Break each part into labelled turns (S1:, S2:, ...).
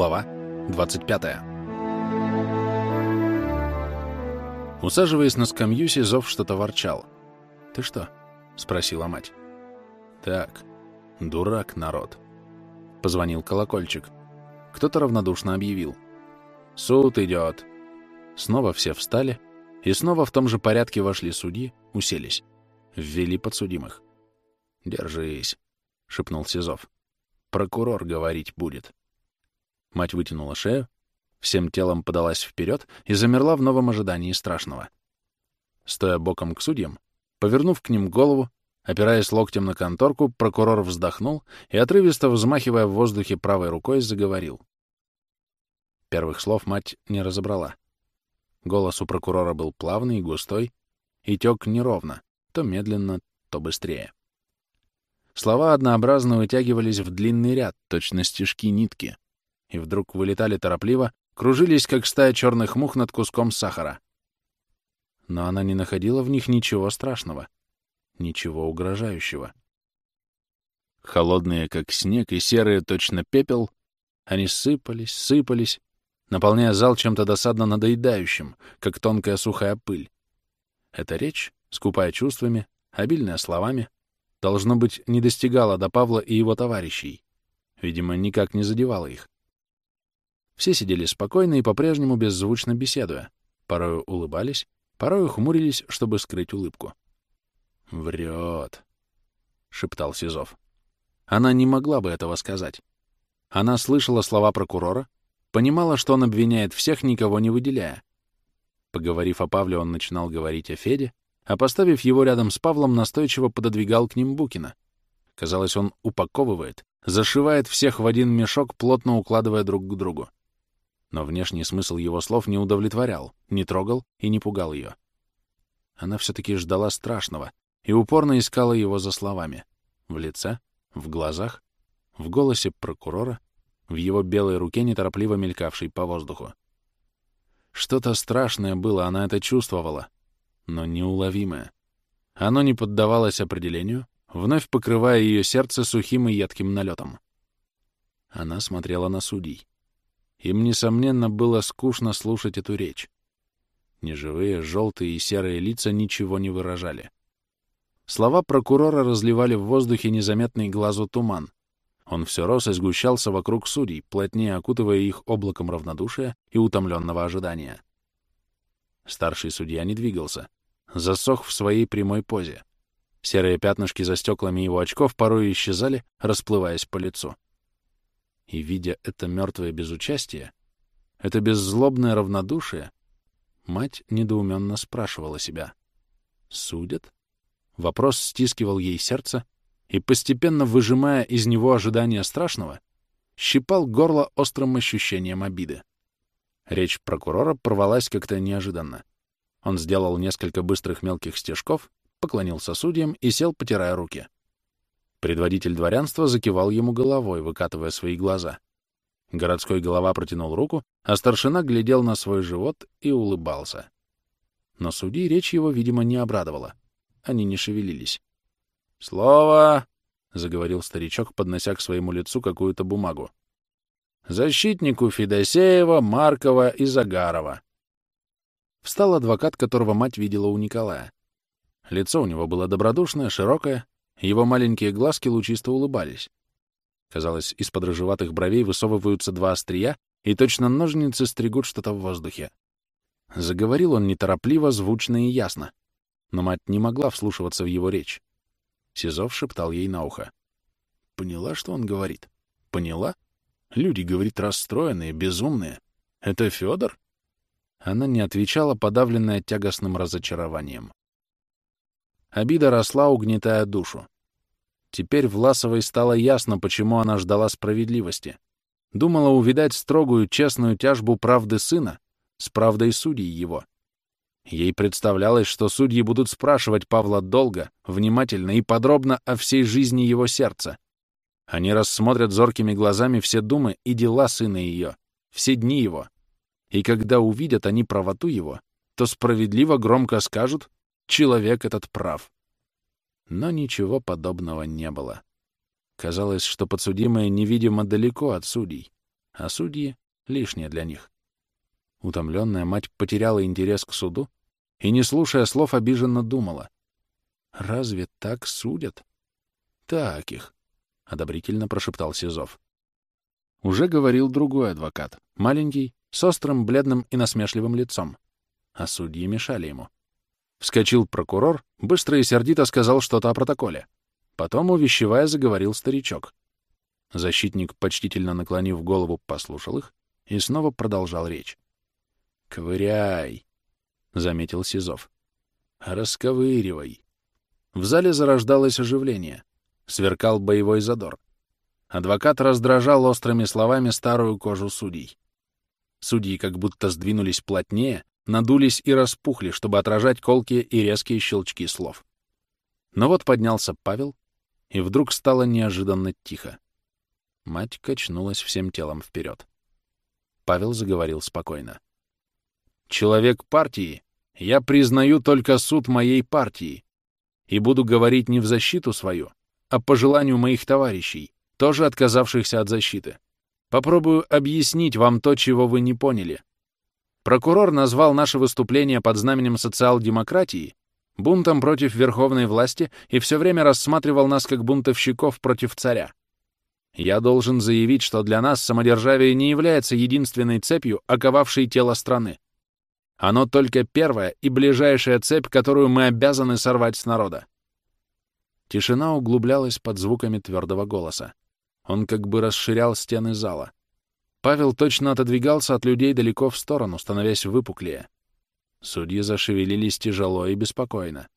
S1: Глава 25. Усаживаясь на скамью, Сизов что-то ворчал. «Ты что?» — спросила мать. «Так, дурак народ». Позвонил колокольчик. Кто-то равнодушно объявил. «Суд идет». Снова все встали, и снова в том же порядке вошли судьи, уселись. Ввели подсудимых. «Держись», — шепнул Сизов. «Прокурор говорить будет». Мать вытянула шею, всем телом подалась вперед и замерла в новом ожидании страшного. Стоя боком к судьям, повернув к ним голову, опираясь локтем на конторку, прокурор вздохнул и, отрывисто взмахивая в воздухе правой рукой, заговорил. Первых слов мать не разобрала. Голос у прокурора был плавный и густой, и тек неровно, то медленно, то быстрее. Слова однообразно вытягивались в длинный ряд, точно стежки нитки — и вдруг вылетали торопливо, кружились, как стая черных мух над куском сахара. Но она не находила в них ничего страшного, ничего угрожающего. Холодные, как снег, и серые, точно пепел, они сыпались, сыпались, наполняя зал чем-то досадно надоедающим, как тонкая сухая пыль. Эта речь, скупая чувствами, обильная словами, должно быть, не достигала до Павла и его товарищей. Видимо, никак не задевала их. Все сидели спокойно и по-прежнему беззвучно беседуя. Порою улыбались, порою хмурились, чтобы скрыть улыбку. «Врет», — шептал Сизов. Она не могла бы этого сказать. Она слышала слова прокурора, понимала, что он обвиняет всех, никого не выделяя. Поговорив о Павле, он начинал говорить о Феде, а поставив его рядом с Павлом, настойчиво пододвигал к ним Букина. Казалось, он упаковывает, зашивает всех в один мешок, плотно укладывая друг к другу но внешний смысл его слов не удовлетворял, не трогал и не пугал ее. Она все-таки ждала страшного и упорно искала его за словами. В лице, в глазах, в голосе прокурора, в его белой руке, неторопливо мелькавшей по воздуху. Что-то страшное было, она это чувствовала, но неуловимое. Оно не поддавалось определению, вновь покрывая ее сердце сухим и едким налетом. Она смотрела на судей. Им, несомненно, было скучно слушать эту речь. Неживые, желтые и серые лица ничего не выражали. Слова прокурора разливали в воздухе незаметный глазу туман. Он все рос и сгущался вокруг судей, плотнее окутывая их облаком равнодушия и утомленного ожидания. Старший судья не двигался, засох в своей прямой позе. Серые пятнышки за стеклами его очков порой исчезали, расплываясь по лицу. И, видя это мертвое безучастие, это беззлобное равнодушие, мать недоуменно спрашивала себя. «Судят?» Вопрос стискивал ей сердце и, постепенно выжимая из него ожидание страшного, щипал горло острым ощущением обиды. Речь прокурора порвалась как-то неожиданно. Он сделал несколько быстрых мелких стежков, поклонился судьям и сел, потирая руки. Предводитель дворянства закивал ему головой, выкатывая свои глаза. Городской голова протянул руку, а старшина глядел на свой живот и улыбался. Но судьи речь его, видимо, не обрадовала. Они не шевелились. «Слово!» — заговорил старичок, поднося к своему лицу какую-то бумагу. «Защитнику Федосеева, Маркова и Загарова». Встал адвокат, которого мать видела у Николая. Лицо у него было добродушное, широкое, его маленькие глазки лучисто улыбались. Казалось, из-под рыжеватых бровей высовываются два острия, и точно ножницы стригут что-то в воздухе. Заговорил он неторопливо, звучно и ясно. Но мать не могла вслушиваться в его речь. Сизов шептал ей на ухо. «Поняла, что он говорит? Поняла? Люди, говорит, расстроенные, безумные. Это Федор?» Она не отвечала, подавленная тягостным разочарованием. Обида росла, угнетая душу. Теперь Власовой стало ясно, почему она ждала справедливости. Думала увидать строгую, честную тяжбу правды сына с правдой судей его. Ей представлялось, что судьи будут спрашивать Павла долго, внимательно и подробно о всей жизни его сердца. Они рассмотрят зоркими глазами все думы и дела сына ее, все дни его. И когда увидят они правоту его, то справедливо громко скажут «человек этот прав». Но ничего подобного не было. Казалось, что подсудимые невидимо далеко от судей. а судьи — лишние для них. Утомленная мать потеряла интерес к суду и, не слушая слов, обиженно думала. «Разве так судят?» «Так их», — одобрительно прошептал Сизов. Уже говорил другой адвокат, маленький, с острым, бледным и насмешливым лицом. А судьи мешали ему. Вскочил прокурор, быстро и сердито сказал что-то о протоколе. Потом, увещевая, заговорил старичок. Защитник, почтительно наклонив голову, послушал их и снова продолжал речь. «Ковыряй!» — заметил Сизов. «Расковыривай!» В зале зарождалось оживление. Сверкал боевой задор. Адвокат раздражал острыми словами старую кожу судей. Судьи как будто сдвинулись плотнее, надулись и распухли, чтобы отражать колкие и резкие щелчки слов. Но вот поднялся Павел, и вдруг стало неожиданно тихо. Мать качнулась всем телом вперед. Павел заговорил спокойно. «Человек партии, я признаю только суд моей партии и буду говорить не в защиту свою, а по желанию моих товарищей, тоже отказавшихся от защиты. Попробую объяснить вам то, чего вы не поняли. Прокурор назвал наше выступление под знаменем социал-демократии бунтом против верховной власти и все время рассматривал нас как бунтовщиков против царя. Я должен заявить, что для нас самодержавие не является единственной цепью, оковавшей тело страны. Оно только первая и ближайшая цепь, которую мы обязаны сорвать с народа. Тишина углублялась под звуками твердого голоса. Он как бы расширял стены зала. Павел точно отодвигался от людей далеко в сторону, становясь выпуклее. Судьи зашевелились тяжело и беспокойно.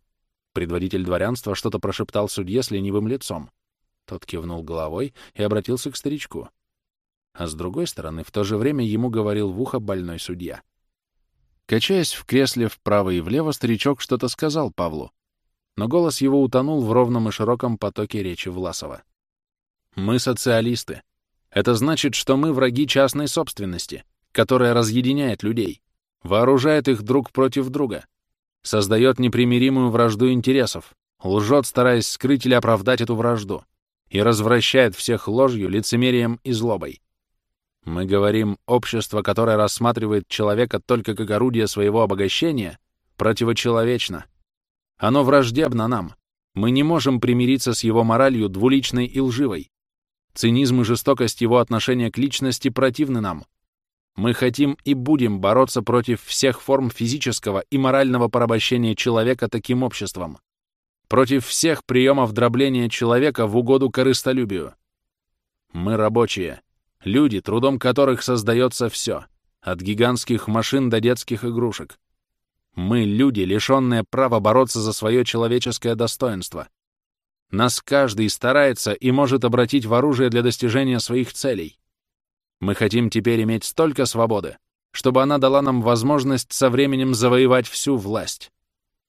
S1: Предводитель дворянства что-то прошептал судье с ленивым лицом. Тот кивнул головой и обратился к старичку. А с другой стороны, в то же время ему говорил в ухо больной судья. Качаясь в кресле вправо и влево, старичок что-то сказал Павлу, но голос его утонул в ровном и широком потоке речи Власова. «Мы социалисты. Это значит, что мы враги частной собственности, которая разъединяет людей, вооружает их друг против друга, создает непримиримую вражду интересов, лжет, стараясь скрыть или оправдать эту вражду, и развращает всех ложью, лицемерием и злобой. Мы говорим, общество, которое рассматривает человека только как орудие своего обогащения, противочеловечно. Оно враждебно нам. Мы не можем примириться с его моралью двуличной и лживой. Цинизм и жестокость его отношения к личности противны нам. Мы хотим и будем бороться против всех форм физического и морального порабощения человека таким обществом. Против всех приемов дробления человека в угоду корыстолюбию. Мы рабочие, люди, трудом которых создается все, от гигантских машин до детских игрушек. Мы люди, лишенные права бороться за свое человеческое достоинство. Нас каждый старается и может обратить в оружие для достижения своих целей. Мы хотим теперь иметь столько свободы, чтобы она дала нам возможность со временем завоевать всю власть.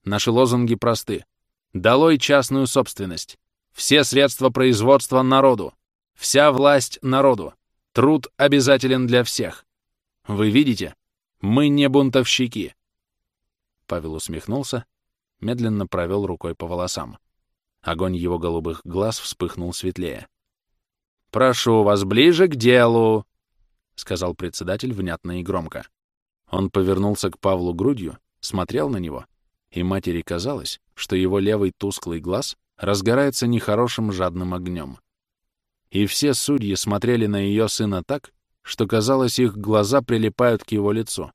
S1: Наши лозунги просты. Долой частную собственность. Все средства производства народу. Вся власть народу. Труд обязателен для всех. Вы видите? Мы не бунтовщики. Павел усмехнулся, медленно провел рукой по волосам. Огонь его голубых глаз вспыхнул светлее. «Прошу вас ближе к делу!» — сказал председатель внятно и громко. Он повернулся к Павлу грудью, смотрел на него, и матери казалось, что его левый тусклый глаз разгорается нехорошим жадным огнем. И все судьи смотрели на ее сына так, что, казалось, их глаза прилипают к его лицу,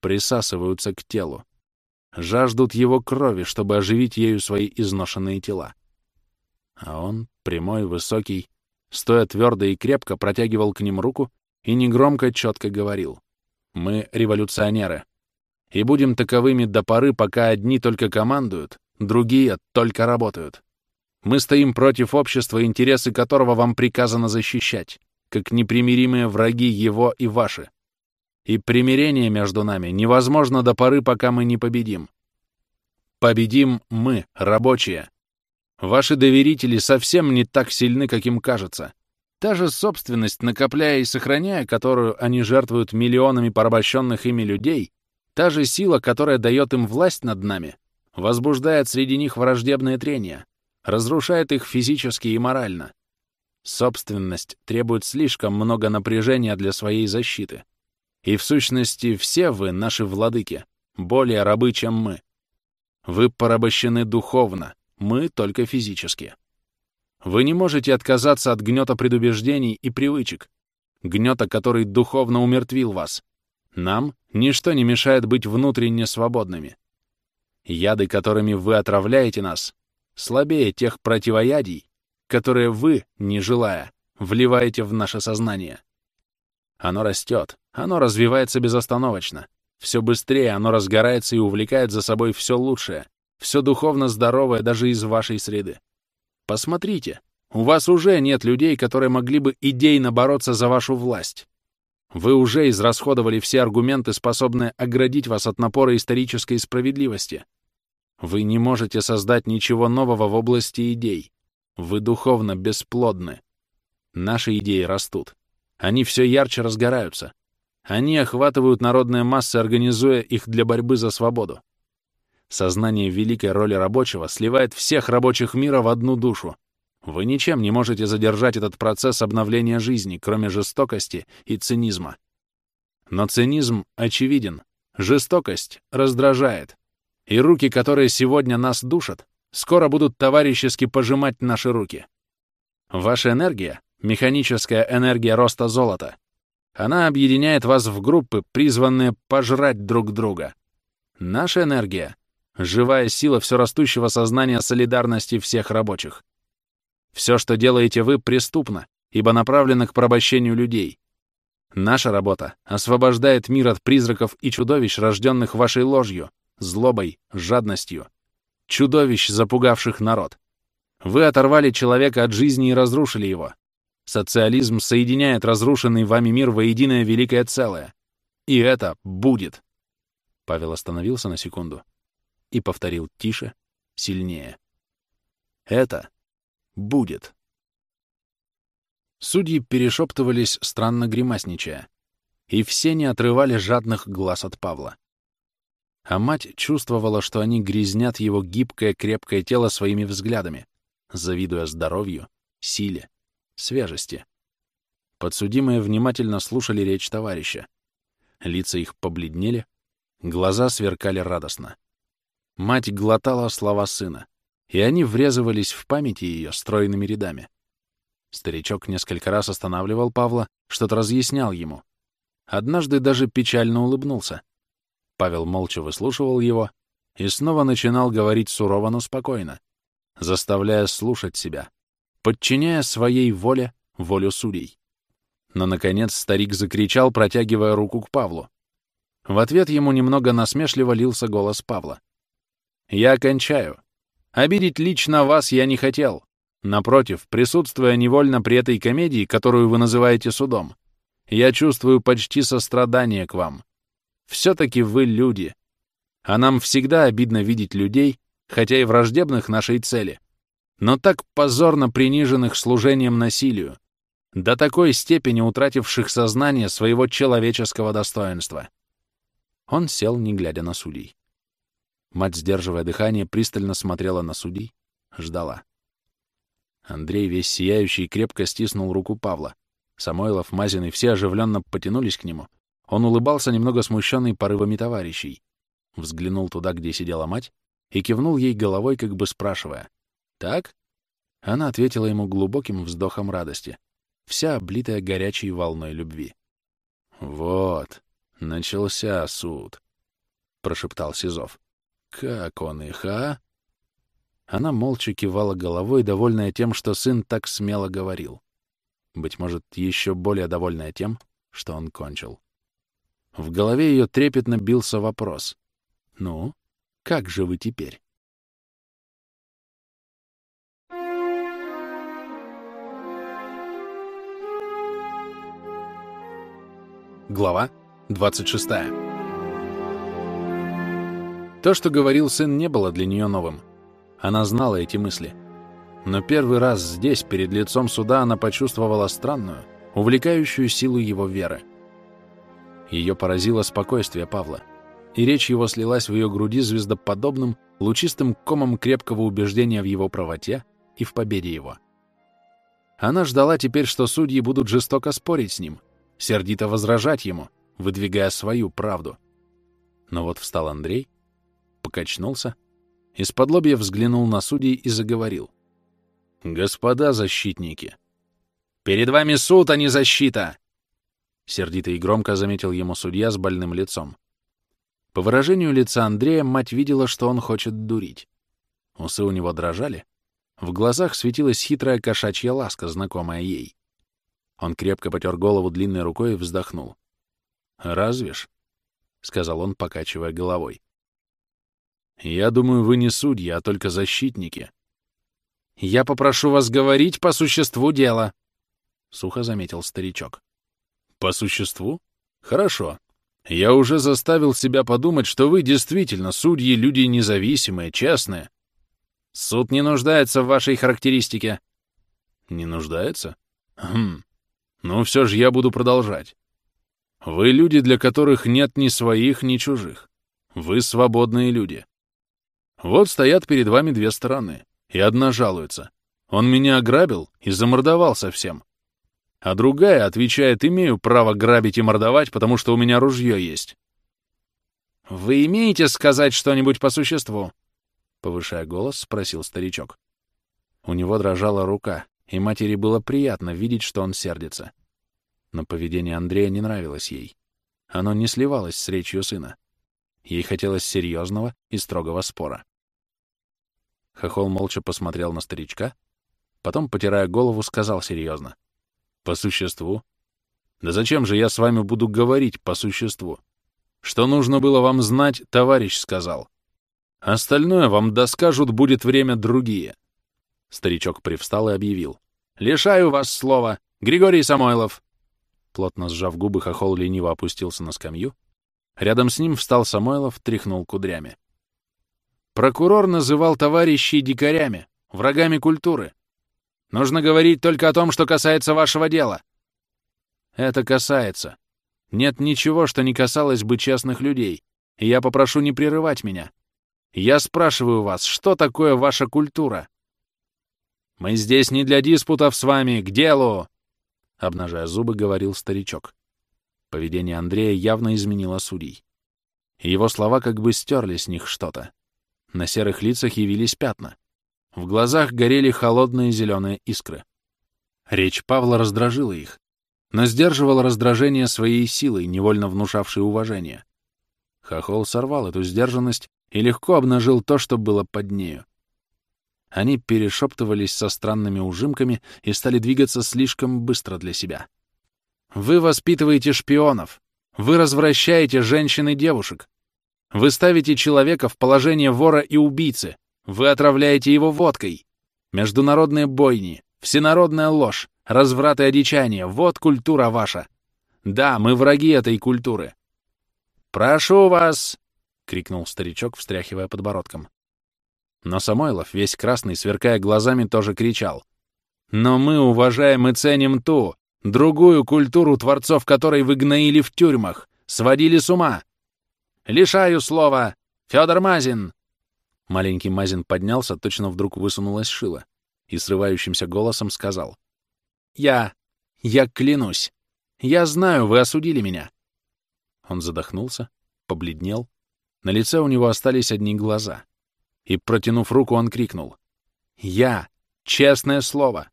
S1: присасываются к телу жаждут его крови, чтобы оживить ею свои изношенные тела. А он, прямой, высокий, стоя твердо и крепко, протягивал к ним руку и негромко, четко говорил. «Мы революционеры. И будем таковыми до поры, пока одни только командуют, другие только работают. Мы стоим против общества, интересы которого вам приказано защищать, как непримиримые враги его и ваши. И примирение между нами невозможно до поры, пока мы не победим. Победим мы, рабочие. Ваши доверители совсем не так сильны, как им кажется. Та же собственность, накопляя и сохраняя, которую они жертвуют миллионами порабощенных ими людей, та же сила, которая дает им власть над нами, возбуждает среди них враждебное трение, разрушает их физически и морально. Собственность требует слишком много напряжения для своей защиты. И в сущности все вы, наши владыки, более рабы, чем мы. Вы порабощены духовно, мы только физически. Вы не можете отказаться от гнета предубеждений и привычек, гнета, который духовно умертвил вас. Нам ничто не мешает быть внутренне свободными. Яды, которыми вы отравляете нас, слабее тех противоядий, которые вы, не желая, вливаете в наше сознание. Оно растет, оно развивается безостановочно. Все быстрее оно разгорается и увлекает за собой все лучшее, все духовно здоровое даже из вашей среды. Посмотрите, у вас уже нет людей, которые могли бы идейно бороться за вашу власть. Вы уже израсходовали все аргументы, способные оградить вас от напора исторической справедливости. Вы не можете создать ничего нового в области идей. Вы духовно бесплодны. Наши идеи растут. Они все ярче разгораются. Они охватывают народные массы, организуя их для борьбы за свободу. Сознание великой роли рабочего сливает всех рабочих мира в одну душу. Вы ничем не можете задержать этот процесс обновления жизни, кроме жестокости и цинизма. Но цинизм очевиден, жестокость раздражает. И руки, которые сегодня нас душат, скоро будут товарищески пожимать наши руки. Ваша энергия — механическая энергия роста золота. Она объединяет вас в группы, призванные пожрать друг друга. Наша энергия — живая сила все растущего сознания солидарности всех рабочих. Все, что делаете вы, преступно, ибо направлено к порабощению людей. Наша работа освобождает мир от призраков и чудовищ, рожденных вашей ложью, злобой, жадностью, чудовищ, запугавших народ. Вы оторвали человека от жизни и разрушили его. Социализм соединяет разрушенный вами мир воединое великое целое. И это будет. Павел остановился на секунду и повторил тише, сильнее. Это будет. Судьи перешептывались, странно гримасничая, и все не отрывали жадных глаз от Павла а мать чувствовала, что они грязнят его гибкое, крепкое тело своими взглядами, завидуя здоровью, силе, свежести. Подсудимые внимательно слушали речь товарища. Лица их побледнели, глаза сверкали радостно. Мать глотала слова сына, и они врезывались в памяти ее стройными рядами. Старичок несколько раз останавливал Павла, что-то разъяснял ему. Однажды даже печально улыбнулся — Павел молча выслушивал его и снова начинал говорить сурово, но спокойно, заставляя слушать себя, подчиняя своей воле волю судей. Но, наконец, старик закричал, протягивая руку к Павлу. В ответ ему немного насмешливо лился голос Павла. «Я кончаю. Обидеть лично вас я не хотел. Напротив, присутствуя невольно при этой комедии, которую вы называете судом, я чувствую почти сострадание к вам. Все-таки вы люди. А нам всегда обидно видеть людей, хотя и враждебных нашей цели, но так позорно приниженных служением насилию, до такой степени утративших сознание своего человеческого достоинства. Он сел, не глядя на судей. Мать, сдерживая дыхание, пристально смотрела на судей, ждала. Андрей, весь сияющий, крепко стиснул руку Павла. Самойлов, Мазин и все оживленно потянулись к нему, он улыбался, немного смущенный порывами товарищей. Взглянул туда, где сидела мать, и кивнул ей головой, как бы спрашивая. «Так?» Она ответила ему глубоким вздохом радости, вся облитая горячей волной любви. «Вот, начался суд», — прошептал Сизов. «Как он их, а?» Она молча кивала головой, довольная тем, что сын так смело говорил. Быть может, еще более довольная тем, что он кончил. В голове ее трепетно бился вопрос. «Ну, как же вы теперь?» Глава 26 То, что говорил сын, не было для нее новым. Она знала эти мысли. Но первый раз здесь, перед лицом суда, она почувствовала странную, увлекающую силу его веры — ее поразило спокойствие Павла, и речь его слилась в ее груди звездоподобным, лучистым комом крепкого убеждения в его правоте и в победе его. Она ждала теперь, что судьи будут жестоко спорить с ним, сердито возражать ему, выдвигая свою правду. Но вот встал Андрей, покачнулся, из-под лобья взглянул на судей и заговорил. «Господа защитники, перед вами суд, а не защита!» Сердито и громко заметил ему судья с больным лицом. По выражению лица Андрея мать видела, что он хочет дурить. Усы у него дрожали. В глазах светилась хитрая кошачья ласка, знакомая ей. Он крепко потер голову длинной рукой и вздохнул. «Разве ж?» — сказал он, покачивая головой. «Я думаю, вы не судьи, а только защитники». «Я попрошу вас говорить по существу дела», — сухо заметил старичок. «По существу? Хорошо. Я уже заставил себя подумать, что вы действительно судьи, люди независимые, честные. Суд не нуждается в вашей характеристике». «Не нуждается? Хм. Ну, все же я буду продолжать. Вы люди, для которых нет ни своих, ни чужих. Вы свободные люди. Вот стоят перед вами две стороны, и одна жалуется. Он меня ограбил и замордовал совсем. А другая отвечает, имею право грабить и мордовать, потому что у меня ружье есть. «Вы имеете сказать что-нибудь по существу?» Повышая голос, спросил старичок. У него дрожала рука, и матери было приятно видеть, что он сердится. Но поведение Андрея не нравилось ей. Оно не сливалось с речью сына. Ей хотелось серьезного и строгого спора. Хохол молча посмотрел на старичка, потом, потирая голову, сказал серьезно. «По существу? Да зачем же я с вами буду говорить по существу? Что нужно было вам знать, товарищ сказал. Остальное вам доскажут, будет время другие». Старичок привстал и объявил. «Лишаю вас слова, Григорий Самойлов!» Плотно сжав губы, хохол лениво опустился на скамью. Рядом с ним встал Самойлов, тряхнул кудрями. Прокурор называл товарищей дикарями, врагами культуры. Нужно говорить только о том, что касается вашего дела. Это касается. Нет ничего, что не касалось бы честных людей, и я попрошу не прерывать меня. Я спрашиваю вас, что такое ваша культура? Мы здесь не для диспутов с вами, к делу! Обнажая зубы, говорил старичок. Поведение Андрея явно изменило судей. Его слова как бы стерли с них что-то. На серых лицах явились пятна. В глазах горели холодные зеленые искры. Речь Павла раздражила их, но сдерживала раздражение своей силой, невольно внушавшей уважение. Хохол сорвал эту сдержанность и легко обнажил то, что было под нею. Они перешептывались со странными ужимками и стали двигаться слишком быстро для себя. «Вы воспитываете шпионов! Вы развращаете женщин и девушек! Вы ставите человека в положение вора и убийцы! Вы отравляете его водкой! Международные бойни, всенародная ложь, разврат и одичание — вот культура ваша! Да, мы враги этой культуры!» «Прошу вас!» — крикнул старичок, встряхивая подбородком. Но Самойлов, весь красный, сверкая глазами, тоже кричал. «Но мы уважаем и ценим ту, другую культуру, творцов которой вы гноили в тюрьмах, сводили с ума. Лишаю слова! Федор Мазин!» Маленький Мазин поднялся, точно вдруг высунулась шила, и срывающимся голосом сказал. «Я... я клянусь. Я знаю, вы осудили меня». Он задохнулся, побледнел. На лице у него остались одни глаза — и, протянув руку, он крикнул. «Я! Честное слово!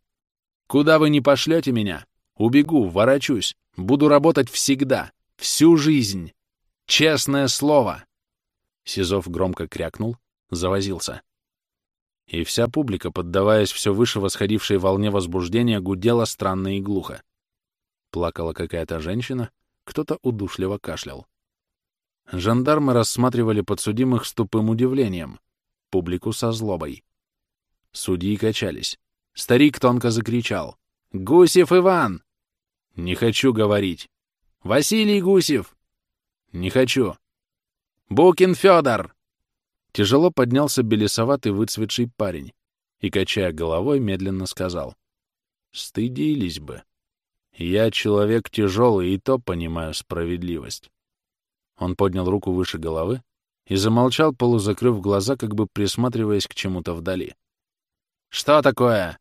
S1: Куда вы не пошлете меня, убегу, ворочусь, буду работать всегда, всю жизнь! Честное слово!» Сизов громко крякнул, завозился. И вся публика, поддаваясь все выше восходившей волне возбуждения, гудела странно и глухо. Плакала какая-то женщина, кто-то удушливо кашлял. Жандармы рассматривали подсудимых с тупым удивлением — публику со злобой. Судьи качались. Старик тонко закричал. «Гусев Иван!» «Не хочу говорить». «Василий Гусев!» «Не хочу». «Букин Федор!» Тяжело поднялся белесоватый выцветший парень и, качая головой, медленно сказал. «Стыдились бы. Я человек тяжелый, и то понимаю справедливость». Он поднял руку выше головы, и замолчал, полузакрыв глаза, как бы присматриваясь к чему-то вдали. «Что такое?»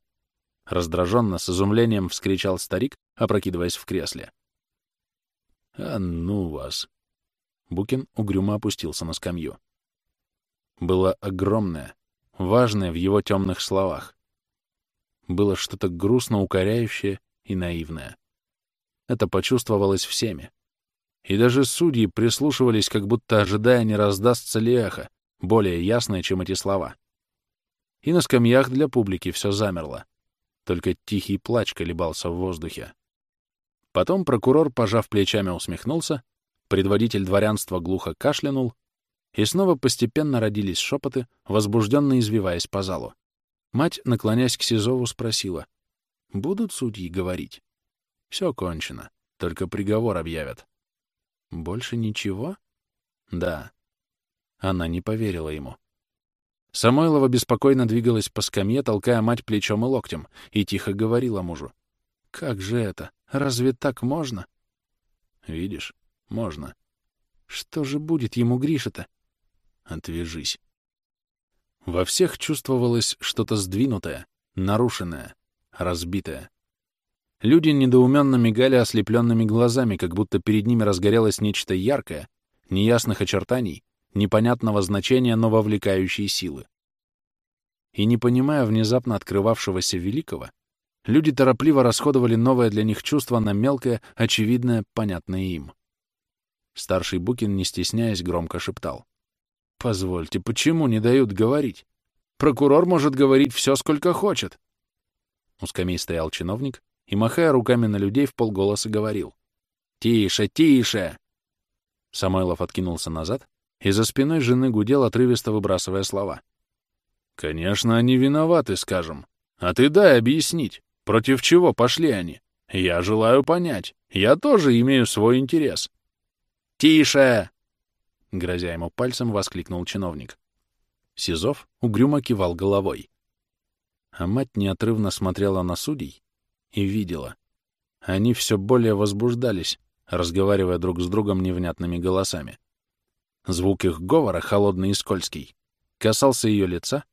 S1: Раздраженно, с изумлением вскричал старик, опрокидываясь в кресле. «А ну вас!» Букин угрюмо опустился на скамью. Было огромное, важное в его темных словах. Было что-то грустно укоряющее и наивное. Это почувствовалось всеми. И даже судьи прислушивались, как будто ожидая, не раздастся ли эхо, более ясное, чем эти слова. И на скамьях для публики все замерло. Только тихий плач колебался в воздухе. Потом прокурор, пожав плечами, усмехнулся, предводитель дворянства глухо кашлянул, и снова постепенно родились шепоты, возбужденно извиваясь по залу. Мать, наклонясь к Сизову, спросила, «Будут судьи говорить?» «Все кончено, только приговор объявят». «Больше ничего?» «Да». Она не поверила ему. Самойлова беспокойно двигалась по скамье, толкая мать плечом и локтем, и тихо говорила мужу. «Как же это? Разве так можно?» «Видишь, можно». «Что же будет ему, Гриша-то?» «Отвяжись». Во всех чувствовалось что-то сдвинутое, нарушенное, разбитое. Люди недоуменно мигали ослепленными глазами, как будто перед ними разгорелось нечто яркое, неясных очертаний, непонятного значения, но вовлекающей силы. И не понимая внезапно открывавшегося великого, люди торопливо расходовали новое для них чувство на мелкое, очевидное, понятное им. Старший Букин, не стесняясь, громко шептал. «Позвольте, почему не дают говорить? Прокурор может говорить все, сколько хочет». У скамей стоял чиновник и, махая руками на людей, в полголоса говорил. «Тише, тише!» Самойлов откинулся назад и за спиной жены гудел, отрывисто выбрасывая слова. «Конечно, они виноваты, скажем. А ты дай объяснить, против чего пошли они. Я желаю понять. Я тоже имею свой интерес». «Тише!» — грозя ему пальцем, воскликнул чиновник. Сизов угрюмо кивал головой. А мать неотрывно смотрела на судей и видела. Они все более возбуждались, разговаривая друг с другом невнятными голосами. Звук их говора, холодный и скользкий, касался ее лица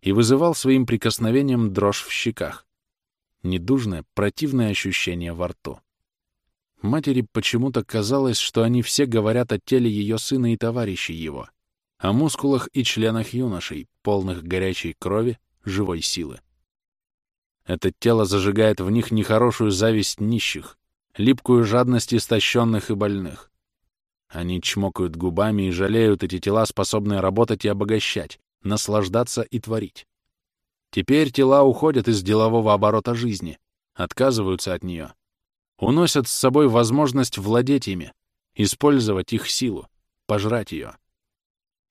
S1: и вызывал своим прикосновением дрожь в щеках. Недужное, противное ощущение во рту. Матери почему-то казалось, что они все говорят о теле ее сына и товарищей его, о мускулах и членах юношей, полных горячей крови, живой силы. Это тело зажигает в них нехорошую зависть нищих, липкую жадность истощенных и больных. Они чмокают губами и жалеют эти тела, способные работать и обогащать, наслаждаться и творить. Теперь тела уходят из делового оборота жизни, отказываются от нее, уносят с собой возможность владеть ими, использовать их силу, пожрать ее.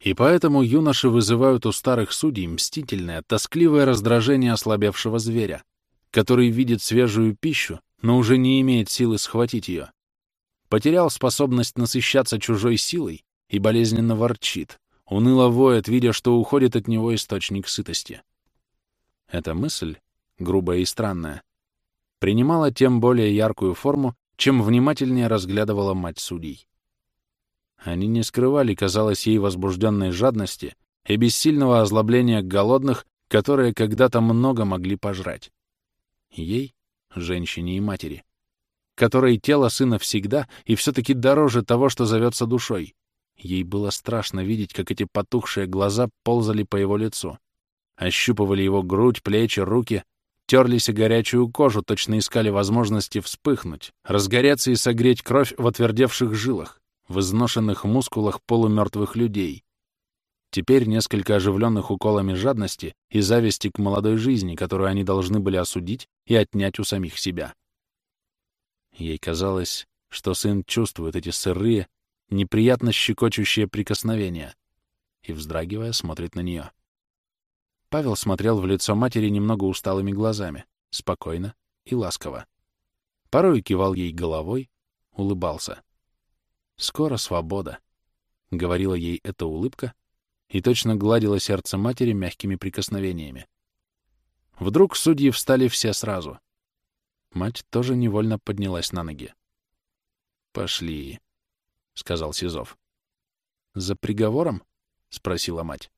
S1: И поэтому юноши вызывают у старых судей мстительное, тоскливое раздражение ослабевшего зверя, который видит свежую пищу, но уже не имеет силы схватить ее потерял способность насыщаться чужой силой и болезненно ворчит, уныло воет, видя, что уходит от него источник сытости. Эта мысль, грубая и странная, принимала тем более яркую форму, чем внимательнее разглядывала мать судей. Они не скрывали, казалось ей, возбужденной жадности и бессильного озлобления голодных, которые когда-то много могли пожрать. Ей, женщине и матери, которой тело сына всегда и все-таки дороже того, что зовется душой. Ей было страшно видеть, как эти потухшие глаза ползали по его лицу. Ощупывали его грудь, плечи, руки, терлись о горячую кожу, точно искали возможности вспыхнуть, разгореться и согреть кровь в отвердевших жилах, в изношенных мускулах полумертвых людей. Теперь несколько оживленных уколами жадности и зависти к молодой жизни, которую они должны были осудить и отнять у самих себя. Ей казалось, что сын чувствует эти сырые, неприятно щекочущие прикосновения и, вздрагивая, смотрит на нее. Павел смотрел в лицо матери немного усталыми глазами, спокойно и ласково. Порой кивал ей головой, улыбался. «Скоро свобода», — говорила ей эта улыбка и точно гладила сердце матери мягкими прикосновениями. Вдруг судьи встали все сразу — Мать тоже невольно поднялась на ноги. «Пошли», — сказал Сизов. «За приговором?» — спросила мать.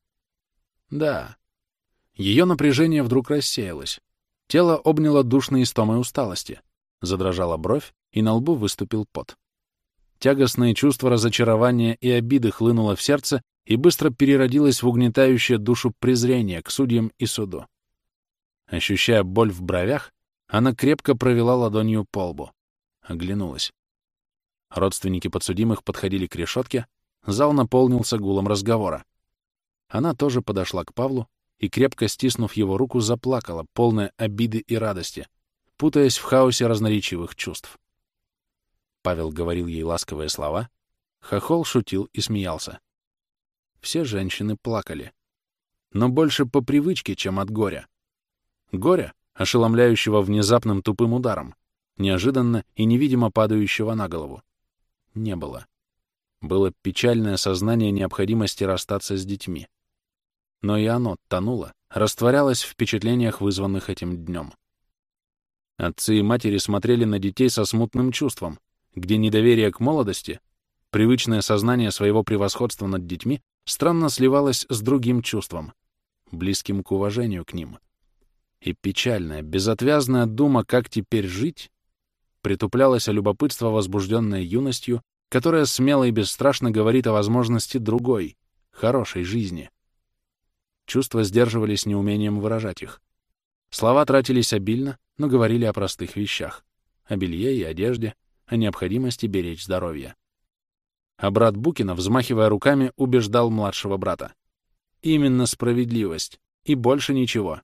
S1: «Да». Ее напряжение вдруг рассеялось. Тело обняло душной истомой усталости. Задрожала бровь, и на лбу выступил пот. Тягостное чувство разочарования и обиды хлынуло в сердце и быстро переродилось в угнетающее душу презрение к судьям и суду. Ощущая боль в бровях, она крепко провела ладонью по лбу. Оглянулась. Родственники подсудимых подходили к решетке, зал наполнился гулом разговора. Она тоже подошла к Павлу и, крепко стиснув его руку, заплакала, полная обиды и радости, путаясь в хаосе разноречивых чувств. Павел говорил ей ласковые слова, Хохол шутил и смеялся. Все женщины плакали. Но больше по привычке, чем от горя. Горя, ошеломляющего внезапным тупым ударом, неожиданно и невидимо падающего на голову, не было. Было печальное сознание необходимости расстаться с детьми. Но и оно тонуло, растворялось в впечатлениях, вызванных этим днем. Отцы и матери смотрели на детей со смутным чувством, где недоверие к молодости, привычное сознание своего превосходства над детьми странно сливалось с другим чувством, близким к уважению к ним. И печальная, безотвязная дума, как теперь жить, притуплялась о любопытство, возбужденное юностью, которая смело и бесстрашно говорит о возможности другой, хорошей жизни. Чувства сдерживались неумением выражать их. Слова тратились обильно, но говорили о простых вещах — о белье и одежде, о необходимости беречь здоровье. А брат Букина, взмахивая руками, убеждал младшего брата. «Именно справедливость. И больше ничего».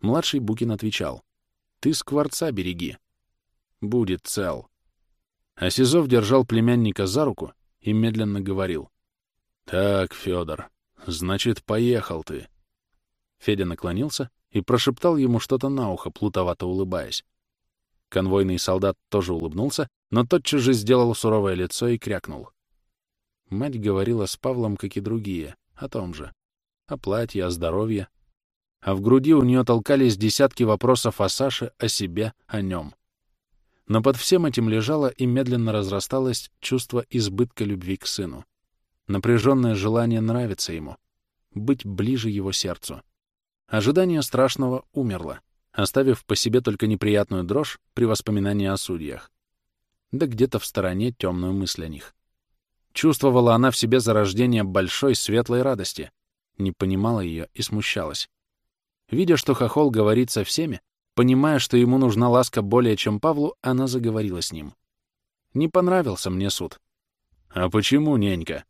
S1: Младший Букин отвечал. «Ты скворца береги. Будет цел». А Сизов держал племянника за руку и медленно говорил. «Так, Федор, значит, поехал ты». Федя наклонился и прошептал ему что-то на ухо, плутовато улыбаясь. Конвойный солдат тоже улыбнулся, но тотчас же сделал суровое лицо и крякнул. Мать говорила с Павлом, как и другие, о том же. О платье, о здоровье. А в груди у нее толкались десятки вопросов о Саше, о себе, о нем. Но под всем этим лежало и медленно разрасталось чувство избытка любви к сыну. Напряженное желание нравиться ему, быть ближе его сердцу. Ожидание страшного умерло оставив по себе только неприятную дрожь при воспоминании о судьях. Да где-то в стороне темную мысль о них. Чувствовала она в себе зарождение большой светлой радости, не понимала ее и смущалась. Видя, что Хохол говорит со всеми, понимая, что ему нужна ласка более, чем Павлу, она заговорила с ним. «Не понравился мне суд». «А почему, ненька?»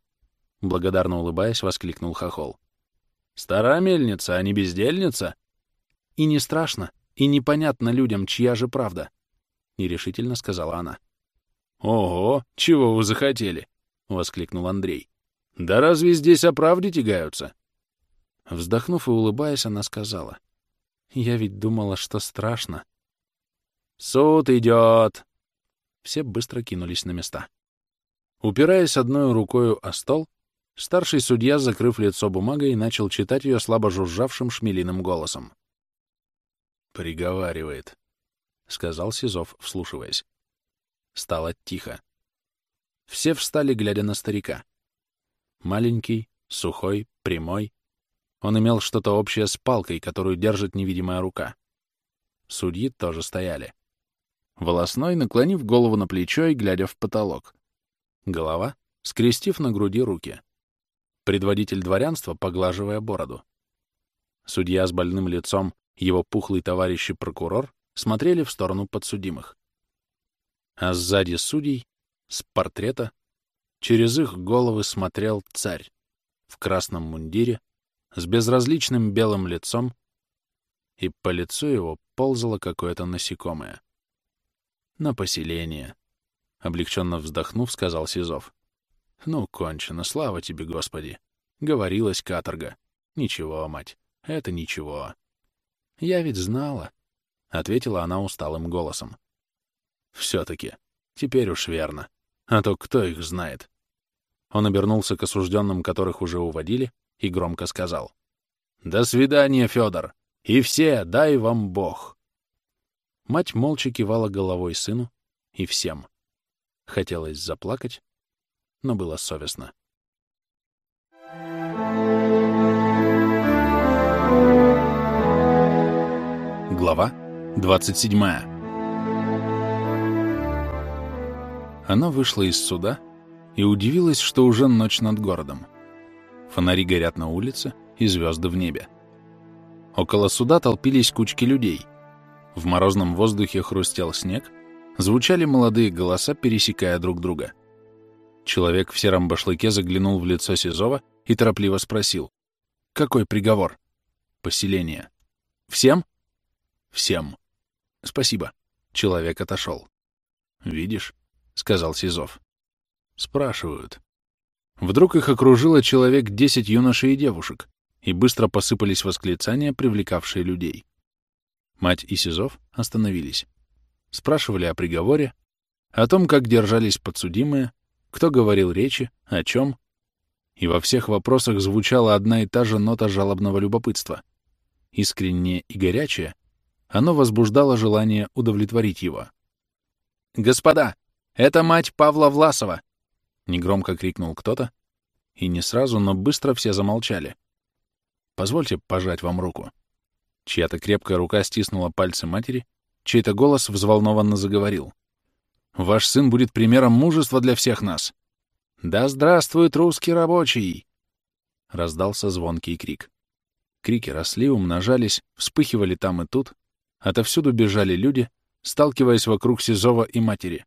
S1: Благодарно улыбаясь, воскликнул Хохол. «Стара мельница, а не бездельница?» «И не страшно. И непонятно людям, чья же правда, — нерешительно сказала она. — Ого, чего вы захотели? — воскликнул Андрей. — Да разве здесь о правде тягаются? Вздохнув и улыбаясь, она сказала. — Я ведь думала, что страшно. — Суд идет! Все быстро кинулись на места. Упираясь одной рукою о стол, старший судья, закрыв лицо бумагой, начал читать ее слабо жужжавшим шмелиным голосом. «Приговаривает», — сказал Сизов, вслушиваясь. Стало тихо. Все встали, глядя на старика. Маленький, сухой, прямой. Он имел что-то общее с палкой, которую держит невидимая рука. Судьи тоже стояли. Волосной, наклонив голову на плечо и глядя в потолок. Голова, скрестив на груди руки. Предводитель дворянства, поглаживая бороду. Судья с больным лицом его пухлый товарищ и прокурор смотрели в сторону подсудимых. А сзади судей, с портрета, через их головы смотрел царь в красном мундире, с безразличным белым лицом, и по лицу его ползало какое-то насекомое. «На поселение», — облегченно вздохнув, сказал Сизов. «Ну, кончено, слава тебе, Господи!» Говорилась каторга. «Ничего, мать, это ничего». «Я ведь знала», — ответила она усталым голосом. «Все-таки. Теперь уж верно. А то кто их знает?» Он обернулся к осужденным, которых уже уводили, и громко сказал. «До свидания, Федор! И все, дай вам Бог!» Мать молча кивала головой сыну и всем. Хотелось заплакать, но было совестно. Глава 27. Она вышла из суда и удивилась, что уже ночь над городом. Фонари горят на улице и звезды в небе. Около суда толпились кучки людей. В морозном воздухе хрустел снег, звучали молодые голоса, пересекая друг друга. Человек в сером башлыке заглянул в лицо Сизова и торопливо спросил. «Какой приговор?» «Поселение». «Всем?» «Всем». «Спасибо». Человек отошел. «Видишь?» — сказал Сизов. «Спрашивают». Вдруг их окружило человек десять юношей и девушек, и быстро посыпались восклицания, привлекавшие людей. Мать и Сизов остановились. Спрашивали о приговоре, о том, как держались подсудимые, кто говорил речи, о чем. И во всех вопросах звучала одна и та же нота жалобного любопытства. Искреннее и горячее, оно возбуждало желание удовлетворить его. «Господа, это мать Павла Власова!» — негромко крикнул кто-то, и не сразу, но быстро все замолчали. «Позвольте пожать вам руку». Чья-то крепкая рука стиснула пальцы матери, чей-то голос взволнованно заговорил. «Ваш сын будет примером мужества для всех нас!» «Да здравствует русский рабочий!» Раздался звонкий крик. Крики росли, умножались, вспыхивали там и тут. Отовсюду бежали люди, сталкиваясь вокруг Сизова и матери.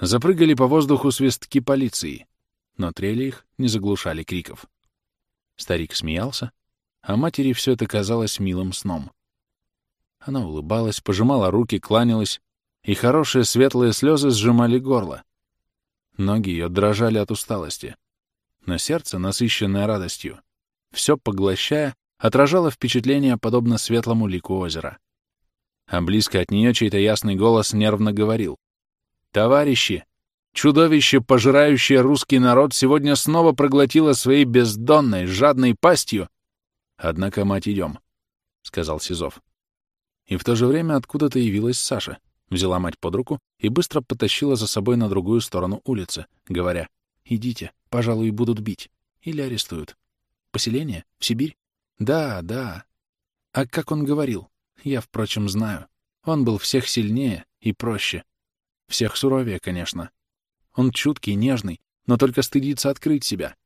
S1: Запрыгали по воздуху свистки полиции, но трели их не заглушали криков. Старик смеялся, а матери все это казалось милым сном. Она улыбалась, пожимала руки, кланялась, и хорошие светлые слезы сжимали горло. Ноги ее дрожали от усталости, но сердце, насыщенное радостью, все поглощая, отражало впечатление, подобно светлому лику озера. А близко от нее чей-то ясный голос нервно говорил. «Товарищи, чудовище, пожирающее русский народ, сегодня снова проглотило своей бездонной, жадной пастью. Однако, мать, идем», — сказал Сизов. И в то же время откуда-то явилась Саша, взяла мать под руку и быстро потащила за собой на другую сторону улицы, говоря, «Идите, пожалуй, будут бить. Или арестуют. Поселение? В Сибирь? Да, да. А как он говорил? Я, впрочем, знаю. Он был всех сильнее и проще. Всех суровее, конечно. Он чуткий, нежный, но только стыдится открыть себя.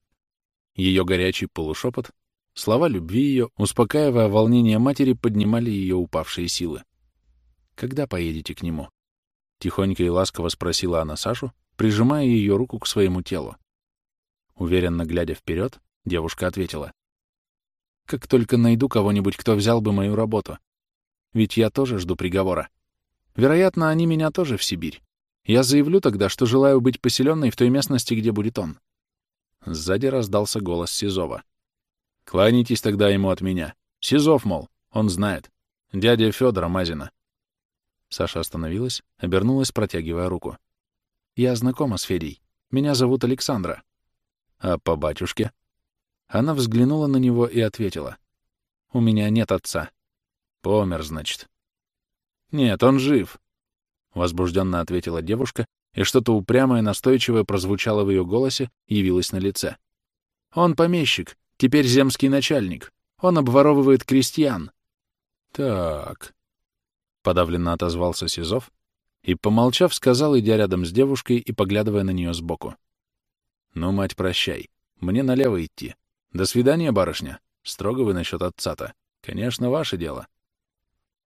S1: Ее горячий полушепот, слова любви ее, успокаивая волнение матери, поднимали ее упавшие силы. «Когда поедете к нему?» Тихонько и ласково спросила она Сашу, прижимая ее руку к своему телу. Уверенно глядя вперед, девушка ответила. «Как только найду кого-нибудь, кто взял бы мою работу. Ведь я тоже жду приговора. Вероятно, они меня тоже в Сибирь. Я заявлю тогда, что желаю быть поселенной в той местности, где будет он. Сзади раздался голос Сизова. Кланяйтесь тогда ему от меня. Сизов, мол, он знает. Дядя Федора Мазина. Саша остановилась, обернулась, протягивая руку. Я знакома с Федей. Меня зовут Александра. А по батюшке? Она взглянула на него и ответила. У меня нет отца. Помер, значит. Нет, он жив. — возбужденно ответила девушка, и что-то упрямое, настойчивое прозвучало в ее голосе, явилось на лице. «Он помещик, теперь земский начальник. Он обворовывает крестьян». «Так...» — подавленно отозвался Сизов и, помолчав, сказал, идя рядом с девушкой и поглядывая на нее сбоку. «Ну, мать, прощай. Мне налево идти. До свидания, барышня. Строго вы насчет отца-то. Конечно, ваше дело.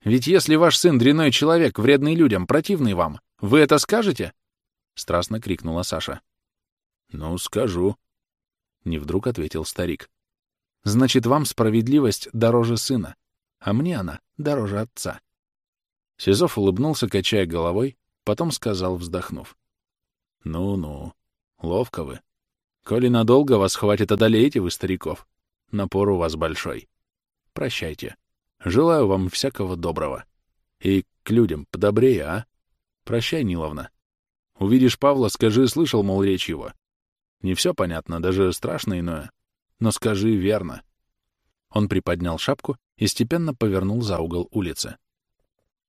S1: Ведь если ваш сын дряной человек, вредный людям, противный вам, вы это скажете?» Страстно крикнула Саша. «Ну, скажу», — не вдруг ответил старик. «Значит, вам справедливость дороже сына, а мне она дороже отца». Сизов улыбнулся, качая головой, потом сказал, вздохнув. «Ну-ну, ловко вы. Коли надолго вас хватит, одолеете вы, стариков. Напор у вас большой. Прощайте». Желаю вам всякого доброго. И к людям подобрее, а? Прощай, Ниловна. Увидишь Павла, скажи, слышал, мол, речь его. Не все понятно, даже страшно иное. Но скажи верно. Он приподнял шапку и степенно повернул за угол улицы.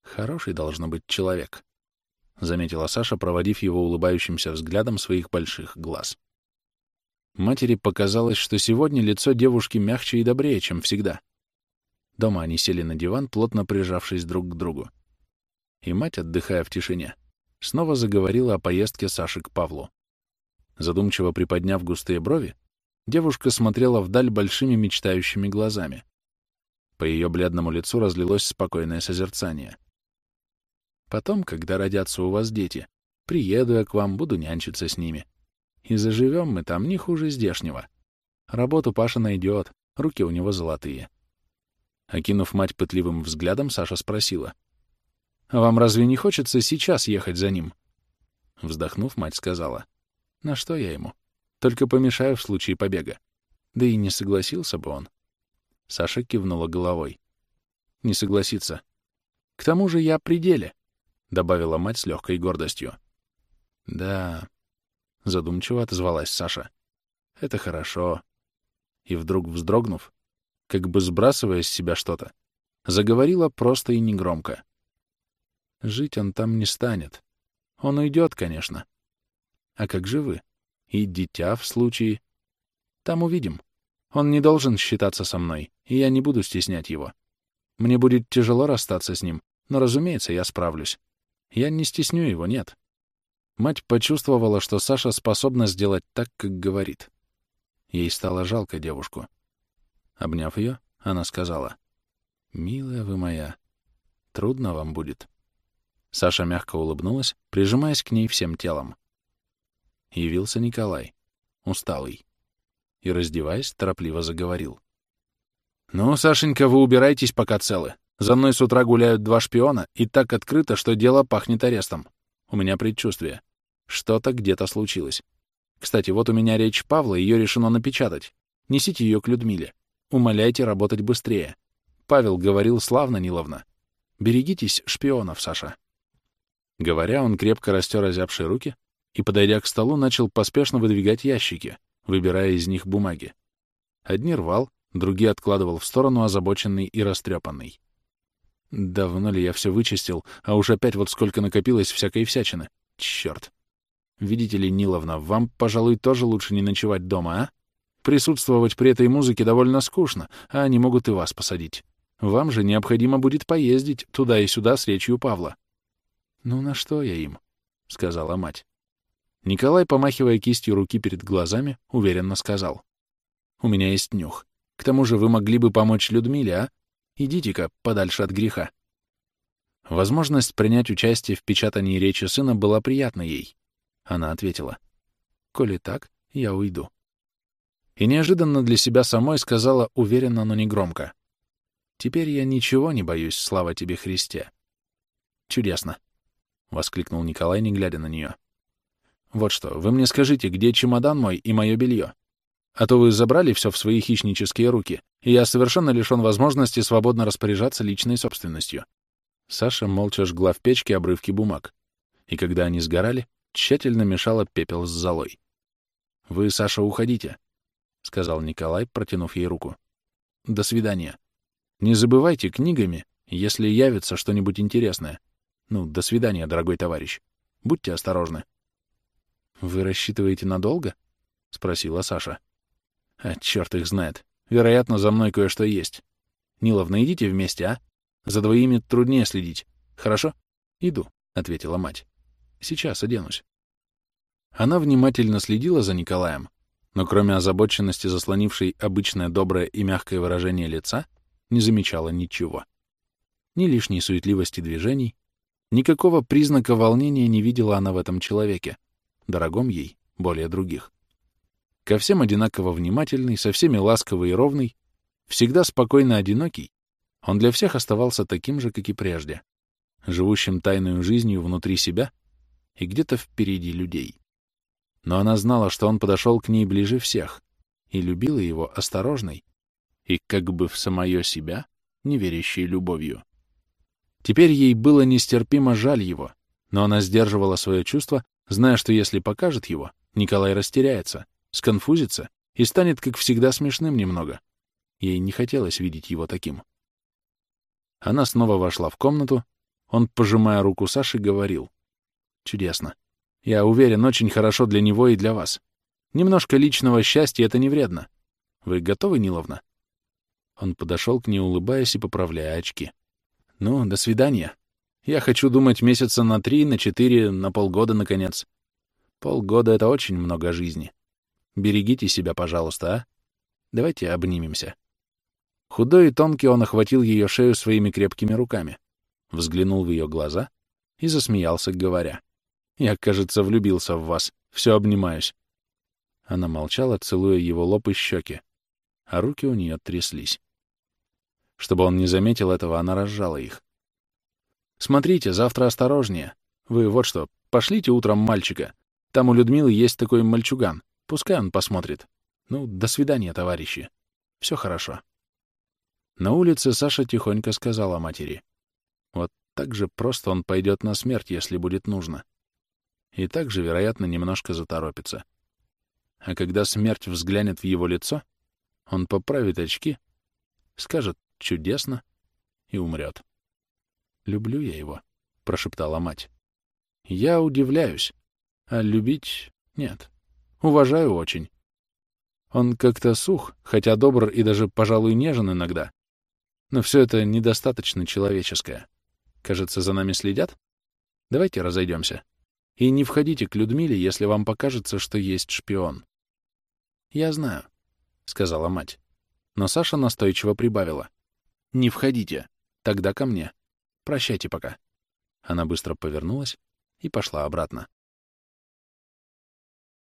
S1: Хороший должно быть человек, — заметила Саша, проводив его улыбающимся взглядом своих больших глаз. Матери показалось, что сегодня лицо девушки мягче и добрее, чем всегда. Дома они сели на диван, плотно прижавшись друг к другу. И мать, отдыхая в тишине, снова заговорила о поездке Саши к Павлу. Задумчиво приподняв густые брови, девушка смотрела вдаль большими мечтающими глазами. По ее бледному лицу разлилось спокойное созерцание. «Потом, когда родятся у вас дети, приеду я к вам, буду нянчиться с ними. И заживем мы там не хуже здешнего. Работу Паша найдет, руки у него золотые. Окинув мать пытливым взглядом, Саша спросила. «А вам разве не хочется сейчас ехать за ним?» Вздохнув, мать сказала. «На что я ему? Только помешаю в случае побега. Да и не согласился бы он». Саша кивнула головой. «Не согласится. К тому же я при деле», — добавила мать с легкой гордостью. «Да», — задумчиво отозвалась Саша. «Это хорошо». И вдруг вздрогнув, как бы сбрасывая с себя что-то, заговорила просто и негромко. Жить он там не станет. Он уйдет, конечно. А как же вы? И дитя в случае... Там увидим. Он не должен считаться со мной, и я не буду стеснять его. Мне будет тяжело расстаться с ним, но, разумеется, я справлюсь. Я не стесню его, нет. Мать почувствовала, что Саша способна сделать так, как говорит. Ей стало жалко девушку. Обняв ее, она сказала, «Милая вы моя, трудно вам будет». Саша мягко улыбнулась, прижимаясь к ней всем телом. Явился Николай, усталый, и, раздеваясь, торопливо заговорил. «Ну, Сашенька, вы убирайтесь, пока целы. За мной с утра гуляют два шпиона, и так открыто, что дело пахнет арестом. У меня предчувствие. Что-то где-то случилось. Кстати, вот у меня речь Павла, ее решено напечатать. Несите ее к Людмиле. Умоляйте работать быстрее. Павел говорил славно-неловно. Берегитесь шпионов, Саша. Говоря, он крепко растер озябшие руки и, подойдя к столу, начал поспешно выдвигать ящики, выбирая из них бумаги. Одни рвал, другие откладывал в сторону, озабоченный и растрепанный. Давно ли я все вычистил, а уж опять вот сколько накопилось всякой всячины. Черт. Видите ли, Ниловна, вам, пожалуй, тоже лучше не ночевать дома, а? Присутствовать при этой музыке довольно скучно, а они могут и вас посадить. Вам же необходимо будет поездить туда и сюда с речью Павла. «Ну на что я им?» — сказала мать. Николай, помахивая кистью руки перед глазами, уверенно сказал. «У меня есть нюх. К тому же вы могли бы помочь Людмиле, а? Идите-ка подальше от греха». Возможность принять участие в печатании речи сына была приятна ей. Она ответила. «Коли так, я уйду» и неожиданно для себя самой сказала уверенно, но не громко. «Теперь я ничего не боюсь, слава тебе, Христе». «Чудесно», — воскликнул Николай, не глядя на нее. «Вот что, вы мне скажите, где чемодан мой и мое белье? А то вы забрали все в свои хищнические руки, и я совершенно лишен возможности свободно распоряжаться личной собственностью». Саша молча жгла в печке обрывки бумаг, и когда они сгорали, тщательно мешала пепел с золой. «Вы, Саша, уходите», — сказал Николай, протянув ей руку. «До свидания. Не забывайте книгами, если явится что-нибудь интересное. Ну, до свидания, дорогой товарищ. Будьте осторожны». «Вы рассчитываете надолго?» — спросила Саша. «А черт их знает. Вероятно, за мной кое-что есть. Ниловна, идите вместе, а? За двоими труднее следить. Хорошо?» «Иду», — ответила мать. «Сейчас оденусь». Она внимательно следила за Николаем, но кроме озабоченности, заслонившей обычное доброе и мягкое выражение лица, не замечала ничего. Ни лишней суетливости движений, никакого признака волнения не видела она в этом человеке, дорогом ей более других. Ко всем одинаково внимательный, со всеми ласковый и ровный, всегда спокойно одинокий, он для всех оставался таким же, как и прежде, живущим тайную жизнью внутри себя и где-то впереди людей но она знала, что он подошел к ней ближе всех и любила его осторожной и как бы в самое себя, не верящей любовью. Теперь ей было нестерпимо жаль его, но она сдерживала свое чувство, зная, что если покажет его, Николай растеряется, сконфузится и станет, как всегда, смешным немного. Ей не хотелось видеть его таким. Она снова вошла в комнату, он, пожимая руку Саши, говорил. «Чудесно. Я уверен, очень хорошо для него и для вас. Немножко личного счастья — это не вредно. Вы готовы, Ниловна? Он подошел к ней, улыбаясь и поправляя очки. «Ну, до свидания. Я хочу думать месяца на три, на четыре, на полгода, наконец. Полгода — это очень много жизни. Берегите себя, пожалуйста, а? Давайте обнимемся». Худой и тонкий он охватил ее шею своими крепкими руками, взглянул в ее глаза и засмеялся, говоря. «Я, кажется, влюбился в вас. Все обнимаюсь». Она молчала, целуя его лоб и щеки, а руки у нее тряслись. Чтобы он не заметил этого, она разжала их. «Смотрите, завтра осторожнее. Вы вот что, пошлите утром мальчика. Там у Людмилы есть такой мальчуган. Пускай он посмотрит. Ну, до свидания, товарищи. Все хорошо». На улице Саша тихонько сказала матери. Вот так же просто он пойдет на смерть, если будет нужно. И также, вероятно, немножко заторопится. А когда смерть взглянет в его лицо, он поправит очки, скажет «чудесно» и умрет. «Люблю я его», — прошептала мать. «Я удивляюсь, а любить — нет. Уважаю очень. Он как-то сух, хотя добр и даже, пожалуй, нежен иногда. Но все это недостаточно человеческое. Кажется, за нами следят? Давайте разойдемся. И не входите к Людмиле, если вам покажется, что есть шпион. «Я знаю», — сказала мать. Но Саша настойчиво прибавила. «Не входите. Тогда ко мне. Прощайте пока». Она быстро повернулась и пошла обратно.